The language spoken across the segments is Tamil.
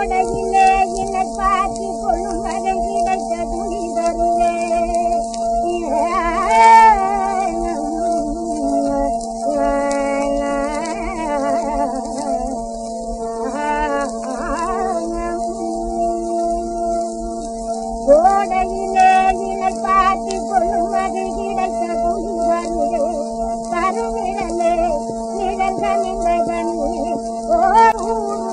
கோடையிலே என்னை பார்த்து கொள்ளும் வகை கிடைத்த துணி தருவே கோடையிலே என்னை பார்த்து கொள்ளும் வகை கிடைத்த துணி தருவே கருவிரலே நிழல் கனிந்த கண்ணே ஓர் ஊர்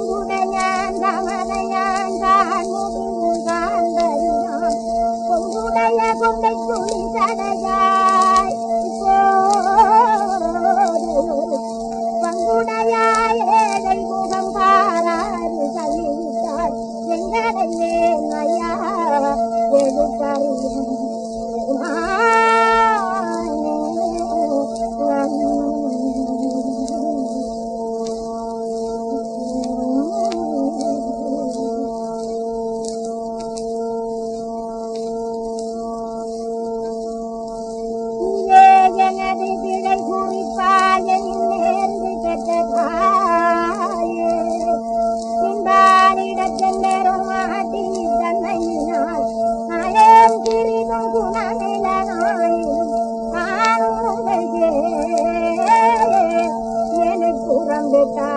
சங்குடையான் தமரையான் தான் முடிவும் தான் தருவான் பொங்குடைய கொண்டை துணி தடையாய் பங்குடையாய் ஏழை முகம் பாராறு சொல்லிவிட்டாள் எங்கடையே நயா எடுப்பறியும்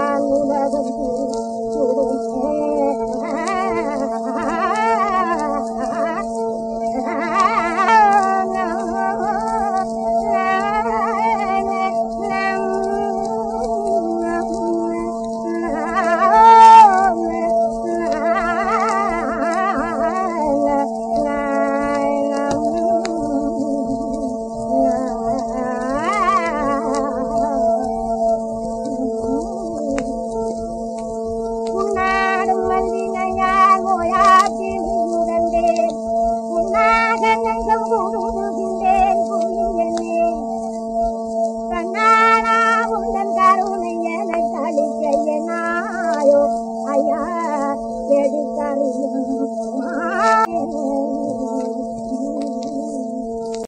I will never be the. Bye.